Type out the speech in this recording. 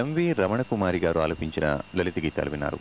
MV Ramanakumari గారు ఆలపించిన లలిత గీతాలు విన్నారు.